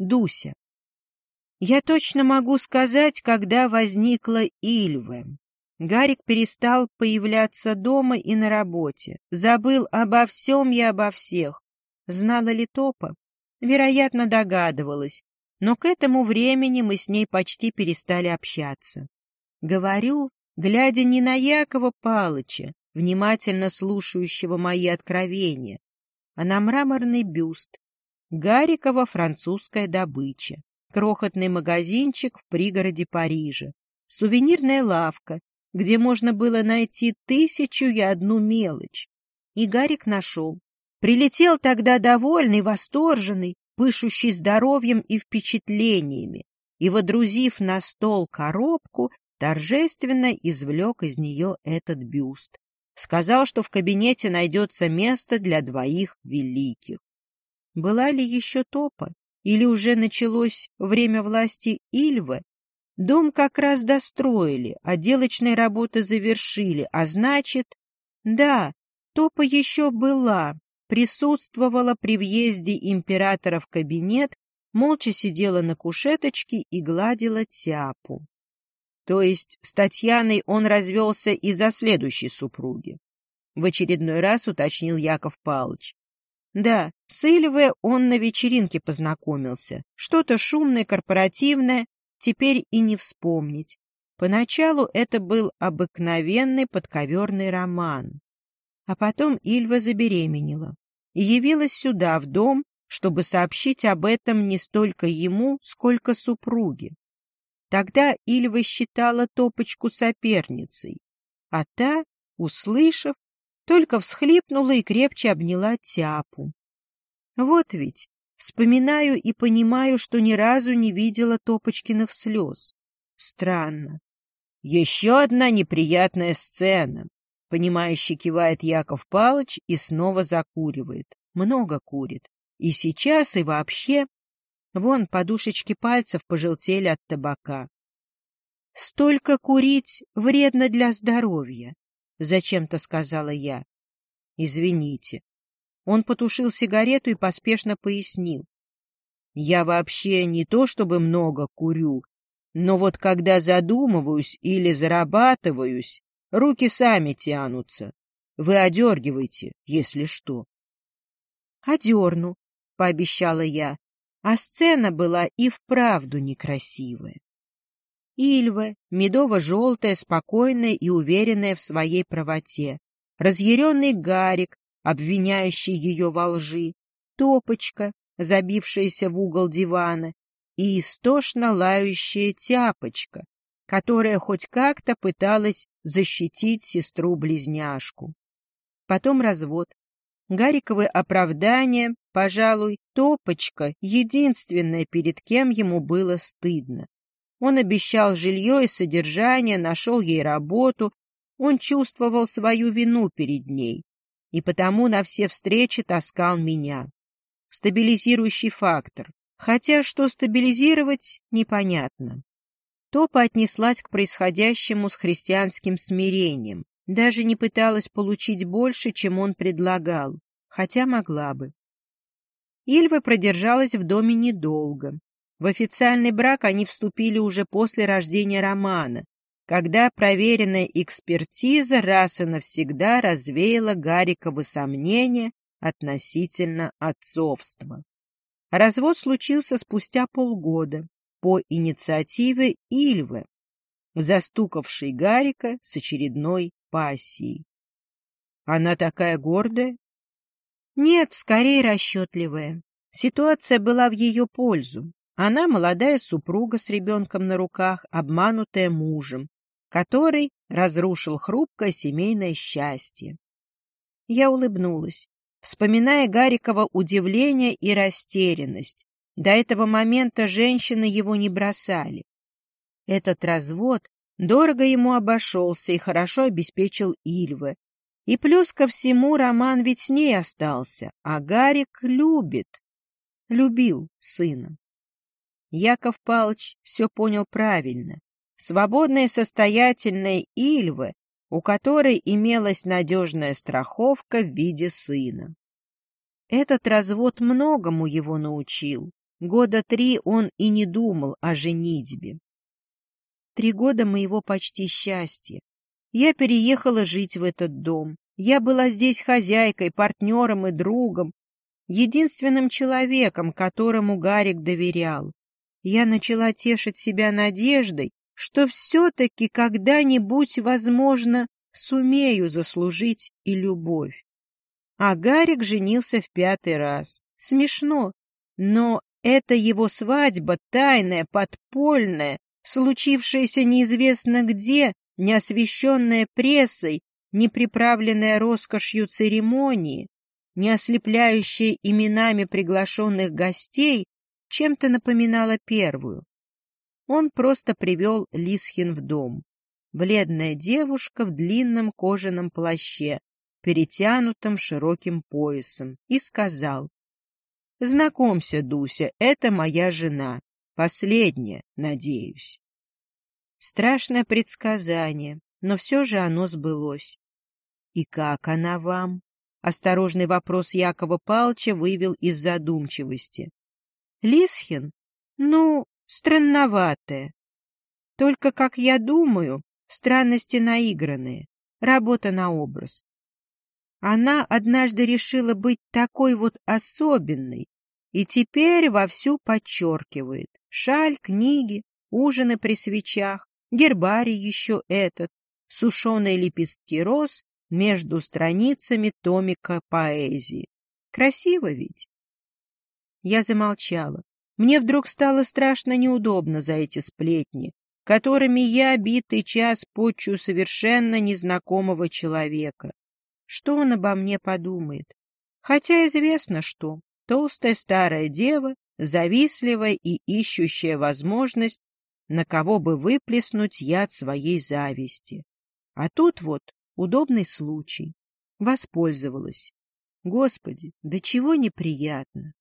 Дуся. Я точно могу сказать, когда возникла Ильва. Гарик перестал появляться дома и на работе, забыл обо всем и обо всех. Знала ли Топа? Вероятно, догадывалась, но к этому времени мы с ней почти перестали общаться. Говорю, глядя не на Якова Палыча, внимательно слушающего мои откровения, а на мраморный бюст. Гарикова французская добыча, крохотный магазинчик в пригороде Парижа, сувенирная лавка, где можно было найти тысячу и одну мелочь. И Гарик нашел. Прилетел тогда довольный, восторженный, пышущий здоровьем и впечатлениями, и, водрузив на стол коробку, торжественно извлек из нее этот бюст. Сказал, что в кабинете найдется место для двоих великих. Была ли еще топа? Или уже началось время власти Ильвы? Дом как раз достроили, отделочные работы завершили, а значит... Да, топа еще была, присутствовала при въезде императора в кабинет, молча сидела на кушеточке и гладила тяпу. То есть с Татьяной он развелся из-за следующей супруги. В очередной раз уточнил Яков Палыч. Да, с Ильвой он на вечеринке познакомился. Что-то шумное, корпоративное, теперь и не вспомнить. Поначалу это был обыкновенный подковерный роман. А потом Ильва забеременела и явилась сюда, в дом, чтобы сообщить об этом не столько ему, сколько супруге. Тогда Ильва считала Топочку соперницей, а та, услышав, только всхлипнула и крепче обняла Тяпу. Вот ведь, вспоминаю и понимаю, что ни разу не видела Топочкиных слез. Странно. Еще одна неприятная сцена. Понимающе кивает Яков Палыч и снова закуривает. Много курит. И сейчас, и вообще. Вон подушечки пальцев пожелтели от табака. Столько курить вредно для здоровья, зачем-то сказала я. Извините. Он потушил сигарету и поспешно пояснил. Я вообще не то чтобы много курю, но вот когда задумываюсь или зарабатываюсь, Руки сами тянутся. Вы одергивайте, если что. — Одерну, — пообещала я, а сцена была и вправду некрасивая. Ильва, медово-желтая, спокойная и уверенная в своей правоте, разъяренный Гарик, обвиняющий ее во лжи, топочка, забившаяся в угол дивана, и истошно лающая тяпочка, которая хоть как-то пыталась защитить сестру-близняшку. Потом развод. Гариковы оправдания, пожалуй, топочка, единственное, перед кем ему было стыдно. Он обещал жилье и содержание, нашел ей работу, он чувствовал свою вину перед ней, и потому на все встречи таскал меня. Стабилизирующий фактор. Хотя что стабилизировать, непонятно. Топа отнеслась к происходящему с христианским смирением, даже не пыталась получить больше, чем он предлагал, хотя могла бы. Ильва продержалась в доме недолго. В официальный брак они вступили уже после рождения Романа, когда проверенная экспертиза раз и навсегда развеяла Гариковы сомнения относительно отцовства. Развод случился спустя полгода, по инициативе Ильвы, застукавшей Гарика с очередной пассией. Она такая гордая? Нет, скорее расчетливая. Ситуация была в ее пользу. Она молодая супруга с ребенком на руках, обманутая мужем, который разрушил хрупкое семейное счастье. Я улыбнулась, вспоминая Гарикова удивление и растерянность, до этого момента женщины его не бросали. Этот развод дорого ему обошелся и хорошо обеспечил Ильвы. И плюс ко всему Роман ведь с ней остался, а Гарик любит, любил сына. Яков Палыч все понял правильно. Свободная состоятельная Ильвы, у которой имелась надежная страховка в виде сына. Этот развод многому его научил Года три он и не думал о женитьбе. Три года моего почти счастья. Я переехала жить в этот дом. Я была здесь хозяйкой, партнером и другом, единственным человеком, которому Гарик доверял. Я начала тешить себя надеждой, что все-таки когда-нибудь, возможно, сумею заслужить и любовь. А Гарик женился в пятый раз. Смешно, но это его свадьба, тайная, подпольная, случившаяся неизвестно где, не освещенная прессой, не приправленная роскошью церемонии, не ослепляющая именами приглашенных гостей, чем-то напоминала первую. Он просто привел Лисхин в дом. Бледная девушка в длинном кожаном плаще, перетянутом широким поясом, и сказал, «Знакомься, Дуся, это моя жена, последняя, надеюсь». Страшное предсказание, но все же оно сбылось. «И как она вам?» Осторожный вопрос Якова Палча вывел из задумчивости. «Лисхин? Ну, странноватая. Только, как я думаю, странности наигранные, работа на образ. Она однажды решила быть такой вот особенной, и теперь вовсю подчеркивает. Шаль, книги, ужины при свечах, гербарий еще этот, сушеные лепестки роз между страницами томика поэзии. Красиво ведь? Я замолчала. Мне вдруг стало страшно неудобно за эти сплетни, которыми я битый час почу совершенно незнакомого человека. Что он обо мне подумает? Хотя известно что. Толстая старая дева, завистливая и ищущая возможность, на кого бы выплеснуть яд своей зависти. А тут вот удобный случай. Воспользовалась. Господи, да чего неприятно.